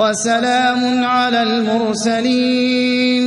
وسلام على المرسلين.